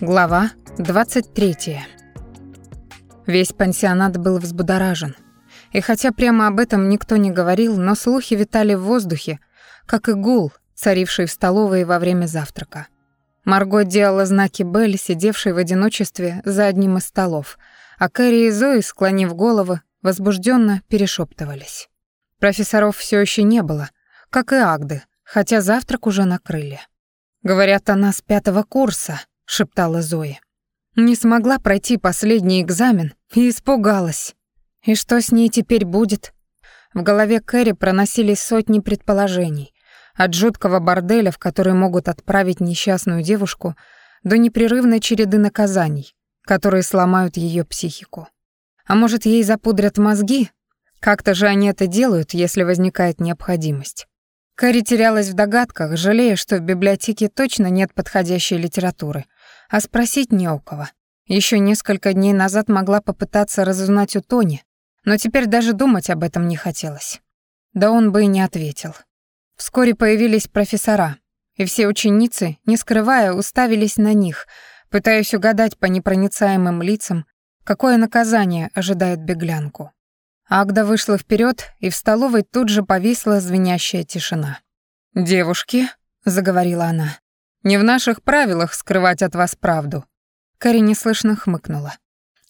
Глава 23. Весь пансионат был взбудоражен. И хотя прямо об этом никто не говорил, но слухи витали в воздухе, как и гул, царивший в столовой во время завтрака. Марго делала знаки Белль, сидевшей в одиночестве за одним из столов, а Кэрри и Зои, склонив головы, возбужденно перешептывались. Профессоров все еще не было, как и Агды, хотя завтрак уже накрыли. «Говорят, она с пятого курса», шептала Зои. Не смогла пройти последний экзамен и испугалась. И что с ней теперь будет? В голове Кэрри проносились сотни предположений, от жуткого борделя, в который могут отправить несчастную девушку, до непрерывной череды наказаний, которые сломают ее психику. А может, ей запудрят мозги? Как-то же они это делают, если возникает необходимость. Кэрри терялась в догадках, жалея, что в библиотеке точно нет подходящей литературы — а спросить не у кого. Еще несколько дней назад могла попытаться разузнать у Тони, но теперь даже думать об этом не хотелось. Да он бы и не ответил. Вскоре появились профессора, и все ученицы, не скрывая, уставились на них, пытаясь угадать по непроницаемым лицам, какое наказание ожидает беглянку. Агда вышла вперед, и в столовой тут же повисла звенящая тишина. «Девушки», — заговорила она, не в наших правилах скрывать от вас правду». Кэрри неслышно хмыкнула.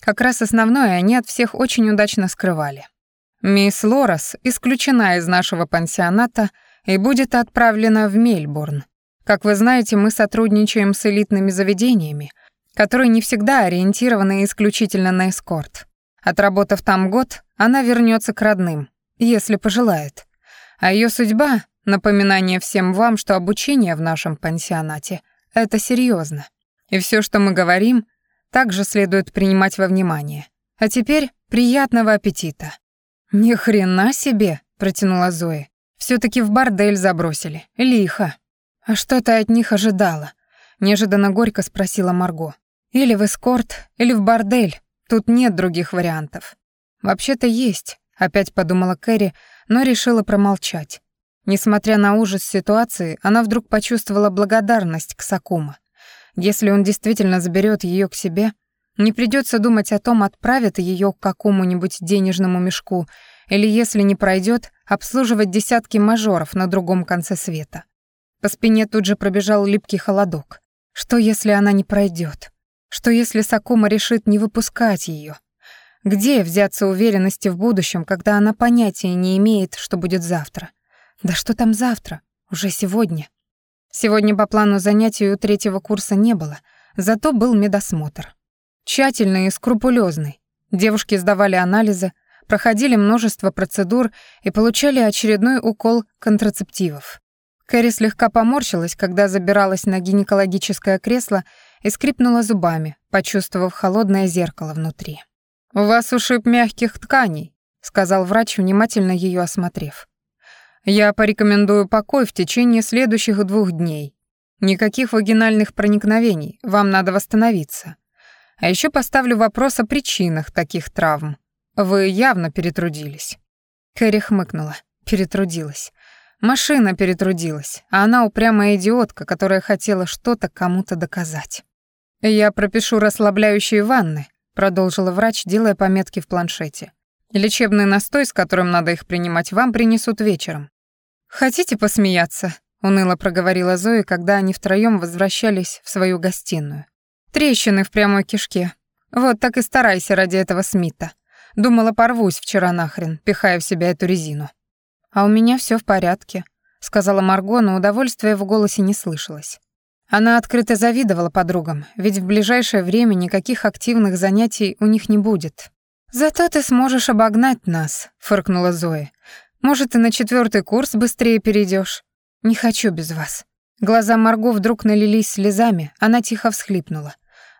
Как раз основное они от всех очень удачно скрывали. «Мисс Лорас исключена из нашего пансионата и будет отправлена в Мельбурн. Как вы знаете, мы сотрудничаем с элитными заведениями, которые не всегда ориентированы исключительно на эскорт. Отработав там год, она вернется к родным, если пожелает. А ее судьба Напоминание всем вам, что обучение в нашем пансионате — это серьезно. И все, что мы говорим, также следует принимать во внимание. А теперь приятного аппетита. Ни хрена себе, протянула Зоя. все таки в бордель забросили. Лихо. А что ты от них ожидала? Неожиданно горько спросила Марго. Или в эскорт, или в бордель. Тут нет других вариантов. Вообще-то есть, опять подумала Кэрри, но решила промолчать. Несмотря на ужас ситуации, она вдруг почувствовала благодарность к Сакума. Если он действительно заберет ее к себе, не придется думать о том, отправят ее к какому-нибудь денежному мешку или, если не пройдет, обслуживать десятки мажоров на другом конце света. По спине тут же пробежал липкий холодок. Что, если она не пройдет? Что, если Сакума решит не выпускать ее? Где взяться уверенности в будущем, когда она понятия не имеет, что будет завтра? Да что там завтра? Уже сегодня. Сегодня по плану занятий у третьего курса не было, зато был медосмотр. Тщательный и скрупулезный. Девушки сдавали анализы, проходили множество процедур и получали очередной укол контрацептивов. Кэрри слегка поморщилась, когда забиралась на гинекологическое кресло и скрипнула зубами, почувствовав холодное зеркало внутри. «У вас ушиб мягких тканей», — сказал врач, внимательно ее осмотрев. Я порекомендую покой в течение следующих двух дней. Никаких вагинальных проникновений, вам надо восстановиться. А еще поставлю вопрос о причинах таких травм. Вы явно перетрудились». Кэрри хмыкнула. Перетрудилась. Машина перетрудилась, а она упрямая идиотка, которая хотела что-то кому-то доказать. «Я пропишу расслабляющие ванны», — продолжила врач, делая пометки в планшете. «Лечебный настой, с которым надо их принимать, вам принесут вечером. «Хотите посмеяться?» — уныло проговорила Зоя, когда они втроём возвращались в свою гостиную. «Трещины в прямой кишке. Вот так и старайся ради этого Смита. Думала, порвусь вчера нахрен, пихая в себя эту резину». «А у меня всё в порядке», — сказала Марго, но удовольствия в голосе не слышалось. Она открыто завидовала подругам, ведь в ближайшее время никаких активных занятий у них не будет. «Зато ты сможешь обогнать нас», — фыркнула Зоя. Может, и на четвертый курс быстрее перейдешь. Не хочу без вас». Глаза Марго вдруг налились слезами, она тихо всхлипнула.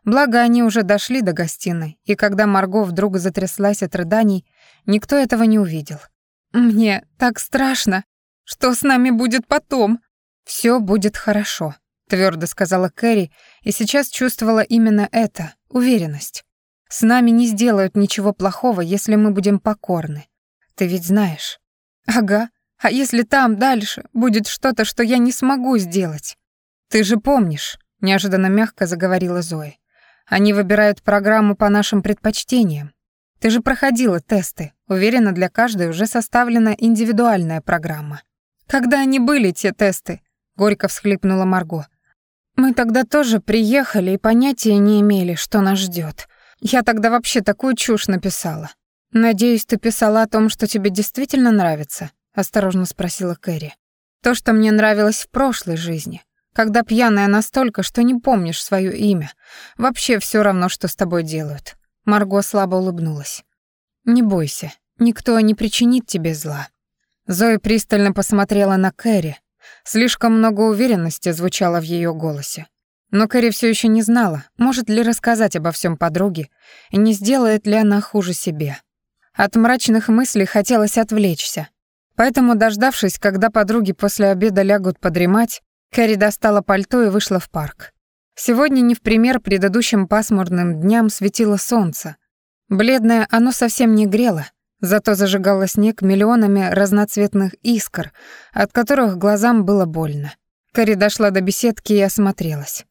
Благо, они уже дошли до гостиной, и когда Марго вдруг затряслась от рыданий, никто этого не увидел. «Мне так страшно. Что с нами будет потом?» «Всё будет хорошо», — твёрдо сказала Кэрри, и сейчас чувствовала именно это — уверенность. «С нами не сделают ничего плохого, если мы будем покорны. Ты ведь знаешь». Ага. А если там дальше будет что-то, что я не смогу сделать? Ты же помнишь, — неожиданно мягко заговорила Зоя. «Они выбирают программу по нашим предпочтениям. Ты же проходила тесты. Уверена, для каждой уже составлена индивидуальная программа». «Когда они были, те тесты?» — горько всхлипнула Марго. «Мы тогда тоже приехали и понятия не имели, что нас ждет. Я тогда вообще такую чушь написала. Надеюсь, ты писала о том, что тебе действительно нравится?» — осторожно спросила Кэрри. «То, что мне нравилось в прошлой жизни когда пьяная настолько, что не помнишь свое имя. Вообще все равно, что с тобой делают». Марго слабо улыбнулась. «Не бойся, никто не причинит тебе зла». Зоя пристально посмотрела на Кэрри. Слишком много уверенности звучало в ее голосе. Но Кэрри все еще не знала, может ли рассказать обо всем подруге, и не сделает ли она хуже себе. От мрачных мыслей хотелось отвлечься. Поэтому, дождавшись, когда подруги после обеда лягут подремать, Кэрри достала пальто и вышла в парк. Сегодня не в пример предыдущим пасмурным дням светило солнце. Бледное оно совсем не грело, зато зажигало снег миллионами разноцветных искр, от которых глазам было больно. Кэрри дошла до беседки и осмотрелась.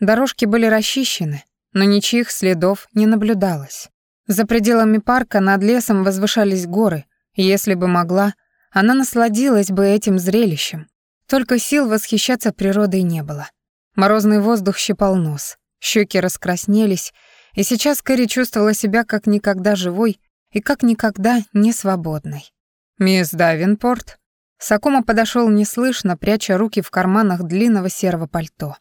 Дорожки были расчищены, но ничьих следов не наблюдалось. За пределами парка над лесом возвышались горы, если бы могла, она насладилась бы этим зрелищем, только сил восхищаться природой не было. Морозный воздух щипал нос, щеки раскраснелись, и сейчас Кэрри чувствовала себя как никогда живой и как никогда не свободной. «Мисс Давинпорт?» Сакума подошел неслышно, пряча руки в карманах длинного серого пальто.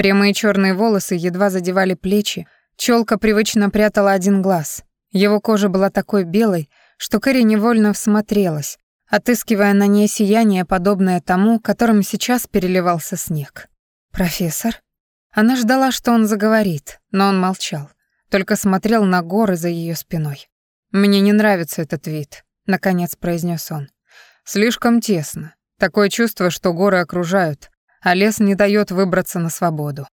Прямые черные волосы едва задевали плечи, челка привычно прятала один глаз. Его кожа была такой белой, что Кэрри невольно всмотрелась, отыскивая на ней сияние, подобное тому, которым сейчас переливался снег. «Профессор?» Она ждала, что он заговорит, но он молчал, только смотрел на горы за ее спиной. «Мне не нравится этот вид», — наконец произнес он. «Слишком тесно. Такое чувство, что горы окружают, а лес не дает выбраться на свободу.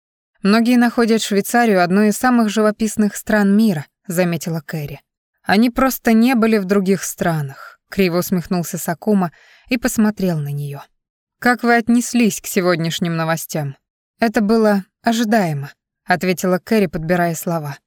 Многие находят Швейцарию одной из самых живописных стран мира», — заметила Кэрри. «Они просто не были в других странах. Криво усмехнулся Сакума и посмотрел на нее. Как вы отнеслись к сегодняшним новостям? Это было ожидаемо, ответила Кэрри, подбирая слова.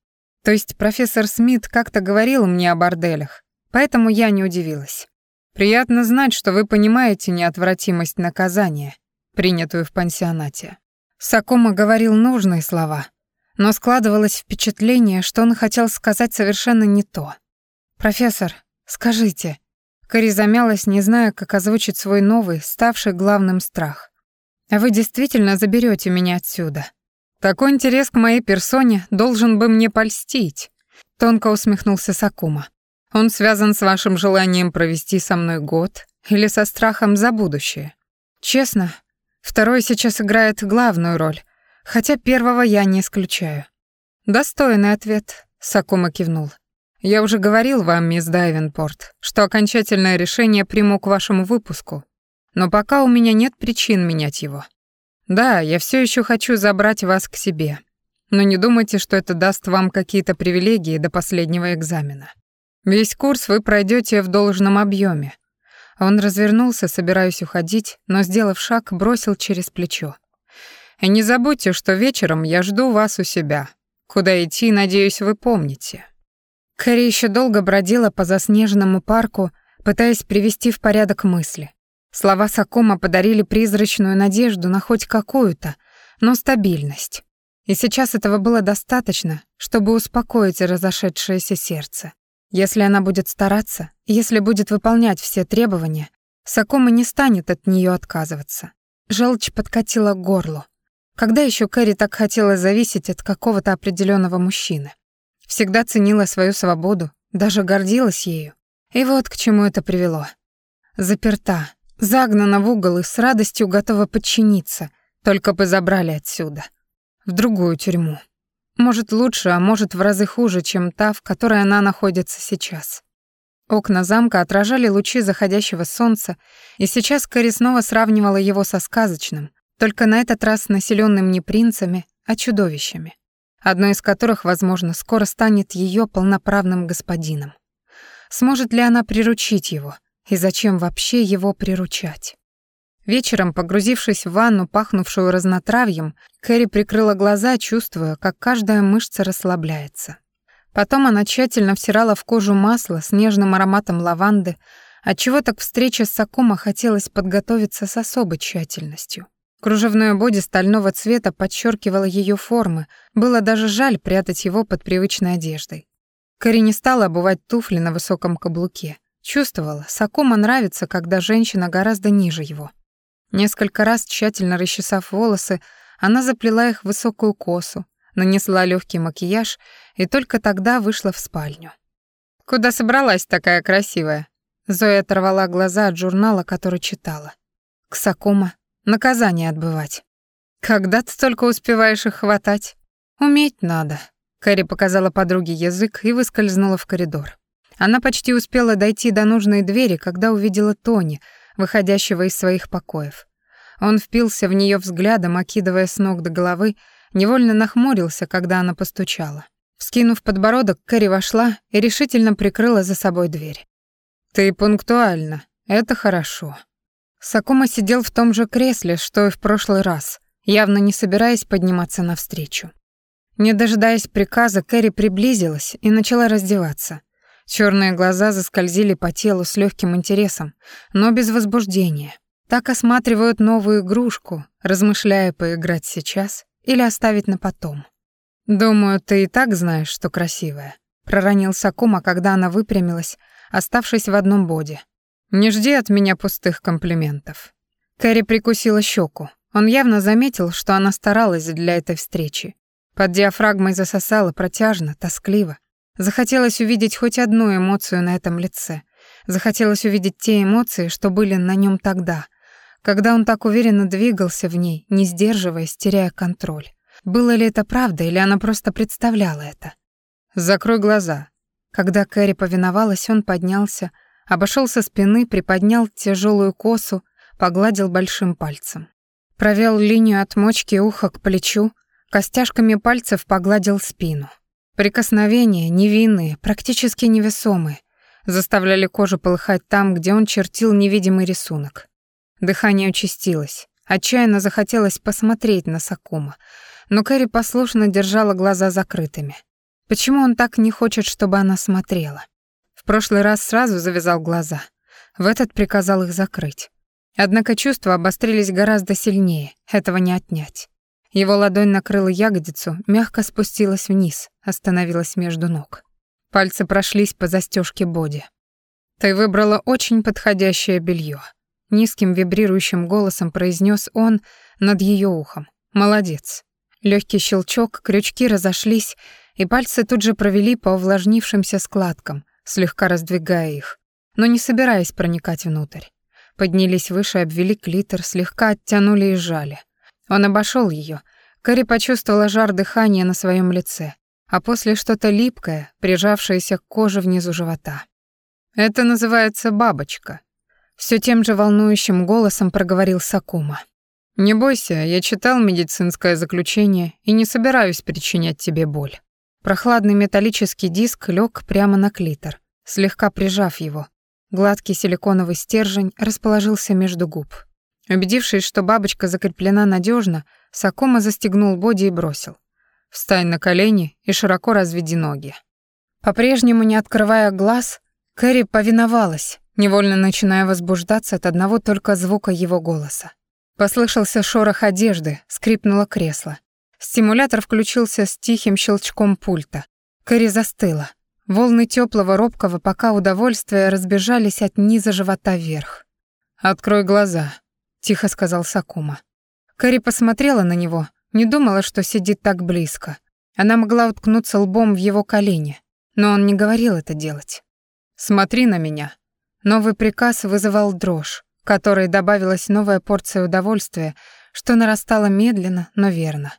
То есть профессор Смит как-то говорил мне о борделях, поэтому я не удивилась. Приятно знать, что вы понимаете неотвратимость наказания, принятую в пансионате. Сакума говорил нужные слова, но складывалось впечатление, что он хотел сказать совершенно не то. «Профессор, скажите, Кэрри замялась, не зная, как озвучить свой новый, ставший главным страх. «А вы действительно заберете меня отсюда?» «Такой интерес к моей персоне должен бы мне польстить», — тонко усмехнулся Сакума. «Он связан с вашим желанием провести со мной год или со страхом за будущее?» «Честно, второй сейчас играет главную роль, хотя первого я не исключаю». «Достойный ответ», — Сакума кивнул. Я уже говорил вам, мисс Дайвенпорт, что окончательное решение приму к вашему выпуску, но пока у меня нет причин менять его. Да, я все еще хочу забрать вас к себе, но не думайте, что это даст вам какие-то привилегии до последнего экзамена. Весь курс вы пройдете в должном объеме. Он развернулся, собираясь уходить, но, сделав шаг, бросил через плечо. И не забудьте, что вечером я жду вас у себя. Куда идти, надеюсь, вы помните. Кэрри еще долго бродила по заснеженному парку, пытаясь привести в порядок мысли. Слова Сакума подарили призрачную надежду на хоть какую-то, но стабильность. И сейчас этого было достаточно, чтобы успокоить разошедшееся сердце. Если она будет стараться, если будет выполнять все требования, Сакума не станет от нее отказываться. Желчь подкатила к горлу. Когда еще Кэрри так хотела зависеть от какого-то определенного мужчины? всегда ценила свою свободу, даже гордилась ею. И вот к чему это привело. Заперта, загнана в угол и с радостью готова подчиниться, только бы забрали отсюда. В другую тюрьму. Может, лучше, а может, в разы хуже, чем та, в которой она находится сейчас. Окна замка отражали лучи заходящего солнца, и сейчас Кэрри снова сравнивала его со сказочным, только на этот раз населенным не принцами, а чудовищами одно из которых, возможно, скоро станет ее полноправным господином. Сможет ли она приручить его, и зачем вообще его приручать? Вечером, погрузившись в ванну, пахнувшую разнотравьем, Кэрри прикрыла глаза, чувствуя, как каждая мышца расслабляется. Потом она тщательно втирала в кожу масло с нежным ароматом лаванды, отчего так встреча с Сакума хотелось подготовиться с особой тщательностью. Кружевное боди стального цвета подчеркивало ее формы, было даже жаль прятать его под привычной одеждой. Кэрри не стала обувать туфли на высоком каблуке. Чувствовала, Сакума нравится, когда женщина гораздо ниже его. Несколько раз, тщательно расчесав волосы, она заплела их в высокую косу, нанесла легкий макияж и только тогда вышла в спальню. «Куда собралась такая красивая?» Зоя оторвала глаза от журнала, который читала. «К Сакума. Наказание отбывать». «Когда ты только успеваешь их хватать?» «Уметь надо». Кэрри показала подруге язык и выскользнула в коридор. Она почти успела дойти до нужной двери, когда увидела Тони, выходящего из своих покоев. Он впился в нее взглядом, окидывая с ног до головы, невольно нахмурился, когда она постучала. Вскинув подбородок, Кэрри вошла и решительно прикрыла за собой дверь. «Ты пунктуальна. Это хорошо». Сакума сидел в том же кресле, что и в прошлый раз, явно не собираясь подниматься навстречу. Не дожидаясь приказа, Кэрри приблизилась и начала раздеваться. Черные глаза заскользили по телу с легким интересом, но без возбуждения. Так осматривают новую игрушку, размышляя поиграть сейчас или оставить на потом. «Думаю, ты и так знаешь, что красивая», — проронил Сакума, когда она выпрямилась, оставшись в одном боди. «Не жди от меня пустых комплиментов». Кэрри прикусила щеку. Он явно заметил, что она старалась для этой встречи. Под диафрагмой засосала протяжно, тоскливо. Захотелось увидеть хоть одну эмоцию на этом лице. Захотелось увидеть те эмоции, что были на нем тогда, когда он так уверенно двигался в ней, не сдерживаясь, теряя контроль. Было ли это правда, или она просто представляла это? «Закрой глаза». Когда Кэрри повиновалась, он поднялся, обошел со спины, приподнял тяжелую косу, погладил большим пальцем. Провел линию от мочки уха к плечу, костяшками пальцев погладил спину. Прикосновения, невинные, практически невесомые, заставляли кожу полыхать там, где он чертил невидимый рисунок. Дыхание участилось. Отчаянно захотелось посмотреть на Сакума, но Кэрри послушно держала глаза закрытыми. Почему он так не хочет, чтобы она смотрела? В прошлый раз сразу завязал глаза. В этот приказал их закрыть. Однако чувства обострились гораздо сильнее, этого не отнять. Его ладонь накрыла ягодицу, мягко спустилась вниз, остановилась между ног. Пальцы прошлись по застежке боди. «Ты выбрала очень подходящее белье. низким вибрирующим голосом произнес он над ее ухом. «Молодец». Легкий щелчок, крючки разошлись, и пальцы тут же провели по увлажнившимся складкам, слегка раздвигая их, но не собираясь проникать внутрь. Поднялись выше, обвели клитор, слегка оттянули и сжали. Он обошел ее. Кэрри почувствовала жар дыхания на своем лице, а после что-то липкое, прижавшееся к коже внизу живота. «Это называется бабочка», — все тем же волнующим голосом проговорил Сакума. «Не бойся, я читал медицинское заключение и не собираюсь причинять тебе боль». Прохладный металлический диск лег прямо на клитор, слегка прижав его. Гладкий силиконовый стержень расположился между губ. Убедившись, что бабочка закреплена надежно, Сакома застегнул боди и бросил. «Встань на колени и широко разведи ноги». По-прежнему не открывая глаз, Кэрри повиновалась, невольно начиная возбуждаться от одного только звука его голоса. Послышался шорох одежды, скрипнуло кресло. Стимулятор включился с тихим щелчком пульта. Кэрри застыла. Волны теплого робкого пока удовольствия разбежались от низа живота вверх. «Открой глаза», — тихо сказал Сакума. Кэрри посмотрела на него, не думала, что сидит так близко. Она могла уткнуться лбом в его колени, но он не говорил это делать. «Смотри на меня». Новый приказ вызывал дрожь, которой добавилась новая порция удовольствия, что нарастало медленно, но верно.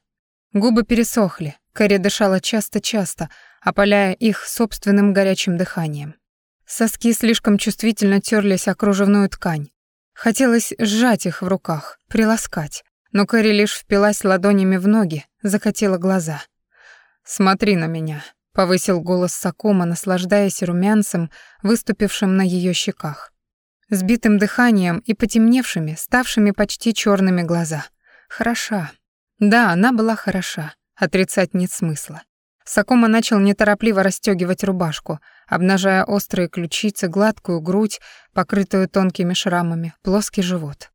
Губы пересохли, Кэрри дышала часто-часто, опаляя их собственным горячим дыханием. Соски слишком чувствительно терлись о кружевную ткань, Хотелось сжать их в руках, приласкать, но Кэрри лишь впилась ладонями в ноги, закатила глаза. «Смотри на меня», — повысил голос Сакума, наслаждаясь румянцем, выступившим на ее щеках. сбитым дыханием и потемневшими, ставшими почти черными глаза. Хороша. Да, она была хороша. Отрицать нет смысла. Сакома начал неторопливо расстегивать рубашку, обнажая острые ключицы, гладкую грудь, покрытую тонкими шрамами, плоский живот.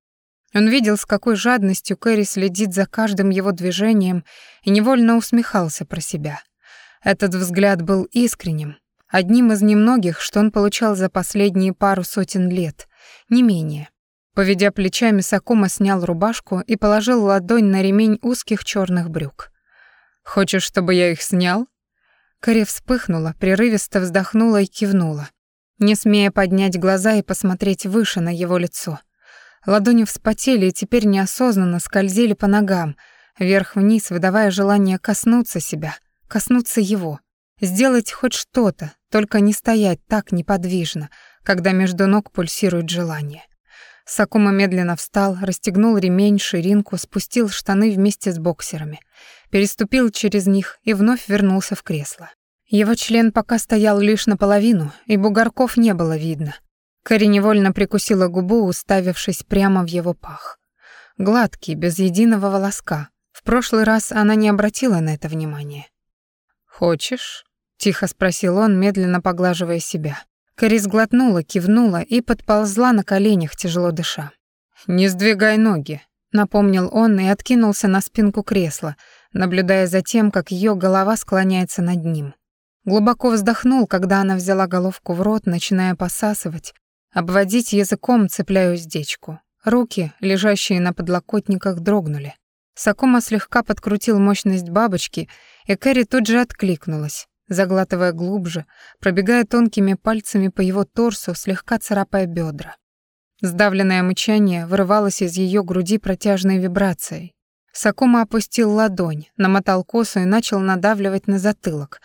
Он видел, с какой жадностью Кэрри следит за каждым его движением и невольно усмехался про себя. Этот взгляд был искренним, одним из немногих, что он получал за последние пару сотен лет, не менее. Поведя плечами, Сакума снял рубашку и положил ладонь на ремень узких черных брюк. «Хочешь, чтобы я их снял?» Кэрри вспыхнула, прерывисто вздохнула и кивнула, не смея поднять глаза и посмотреть выше на его лицо — Ладони вспотели и теперь неосознанно скользили по ногам, вверх-вниз, выдавая желание коснуться себя, коснуться его, сделать хоть что-то, только не стоять так неподвижно, когда между ног пульсирует желание. Сакума медленно встал, расстегнул ремень, ширинку, спустил штаны вместе с боксерами, переступил через них и вновь вернулся в кресло. Его член пока стоял лишь наполовину, и бугорков не было видно, Кэрри невольно прикусила губу, уставившись прямо в его пах. Гладкий, без единого волоска. В прошлый раз она не обратила на это внимания. «Хочешь?» — тихо спросил он, медленно поглаживая себя. Кэрри сглотнула, кивнула и подползла на коленях, тяжело дыша. «Не сдвигай ноги», — напомнил он и откинулся на спинку кресла, наблюдая за тем, как ее голова склоняется над ним. Глубоко вздохнул, когда она взяла головку в рот, начиная посасывать, Обводить языком цепляю уздечку. Руки, лежащие на подлокотниках, дрогнули. Сакума слегка подкрутил мощность бабочки, и Кэрри тут же откликнулась, заглатывая глубже, пробегая тонкими пальцами по его торсу, слегка царапая бедра. Сдавленное мычание вырывалось из ее груди протяжной вибрацией. Сакума опустил ладонь, намотал косу и начал надавливать на затылок,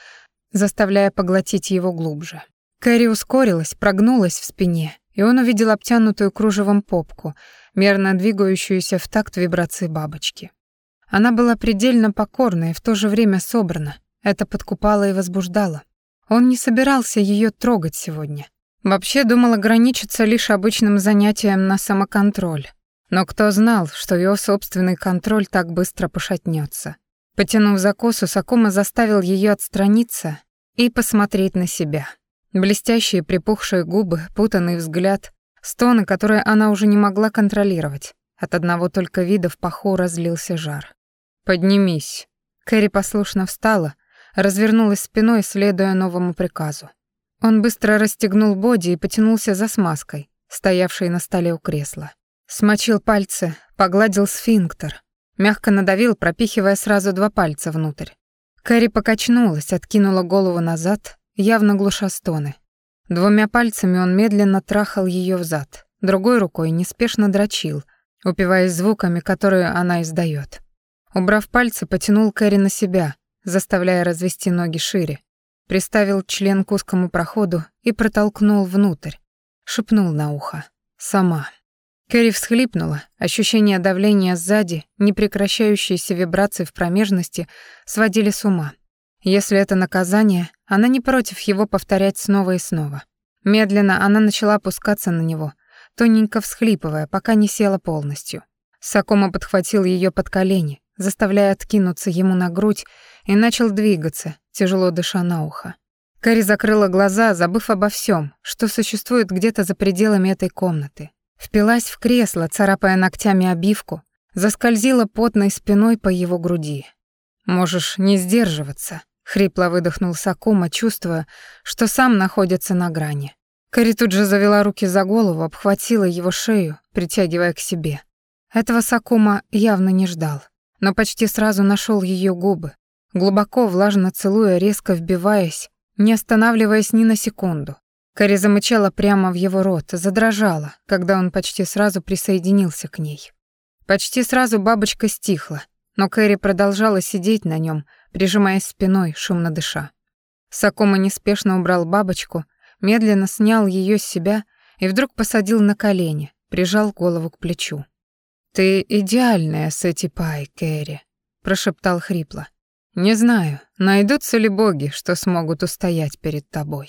заставляя поглотить его глубже. Кэрри ускорилась, прогнулась в спине, и он увидел обтянутую кружевом попку, мерно двигающуюся в такт вибрации бабочки. Она была предельно покорна и в то же время собрана. Это подкупало и возбуждало. Он не собирался ее трогать сегодня. Вообще думал ограничиться лишь обычным занятием на самоконтроль. Но кто знал, что его собственный контроль так быстро пошатнется. Потянув за косу, Сакума заставил ее отстраниться и посмотреть на себя. Блестящие припухшие губы, путанный взгляд, стоны, которые она уже не могла контролировать. От одного только вида в паху разлился жар. «Поднимись». Кэрри послушно встала, развернулась спиной, следуя новому приказу. Он быстро расстегнул боди и потянулся за смазкой, стоявшей на столе у кресла. Смочил пальцы, погладил сфинктер, мягко надавил, пропихивая сразу два пальца внутрь. Кэрри покачнулась, откинула голову назад, явно глуша стоны. Двумя пальцами он медленно трахал ее взад, другой рукой неспешно дрочил, упиваясь звуками, которые она издает. Убрав пальцы, потянул Кэрри на себя, заставляя развести ноги шире, приставил член к узкому проходу и протолкнул внутрь, шепнул на ухо. «Сама». Кэрри всхлипнула, ощущение давления сзади, непрекращающиеся вибрации в промежности сводили с ума. Если это наказание, она не против его повторять снова и снова. Медленно она начала опускаться на него, тоненько всхлипывая, пока не села полностью. Сакома подхватил ее под колени, заставляя откинуться ему на грудь, и начал двигаться, тяжело дыша на ухо. Кари закрыла глаза, забыв обо всем, что существует где-то за пределами этой комнаты. Впилась в кресло, царапая ногтями обивку, заскользила потной спиной по его груди. «Можешь не сдерживаться», Хрипло выдохнул Сакума, чувствуя, что сам находится на грани. Кэрри тут же завела руки за голову, обхватила его шею, притягивая к себе. Этого Сакума явно не ждал, но почти сразу нашел ее губы, глубоко, влажно целуя, резко вбиваясь, не останавливаясь ни на секунду. Кэрри замычала прямо в его рот, задрожала, когда он почти сразу присоединился к ней. Почти сразу бабочка стихла, но Кэрри продолжала сидеть на нем, прижимаясь спиной, шумно дыша. Сакома неспешно убрал бабочку, медленно снял ее с себя и вдруг посадил на колени, прижал голову к плечу. «Ты идеальная, Сэти Пай, Кэрри», — прошептал хрипло. «Не знаю, найдутся ли боги, что смогут устоять перед тобой».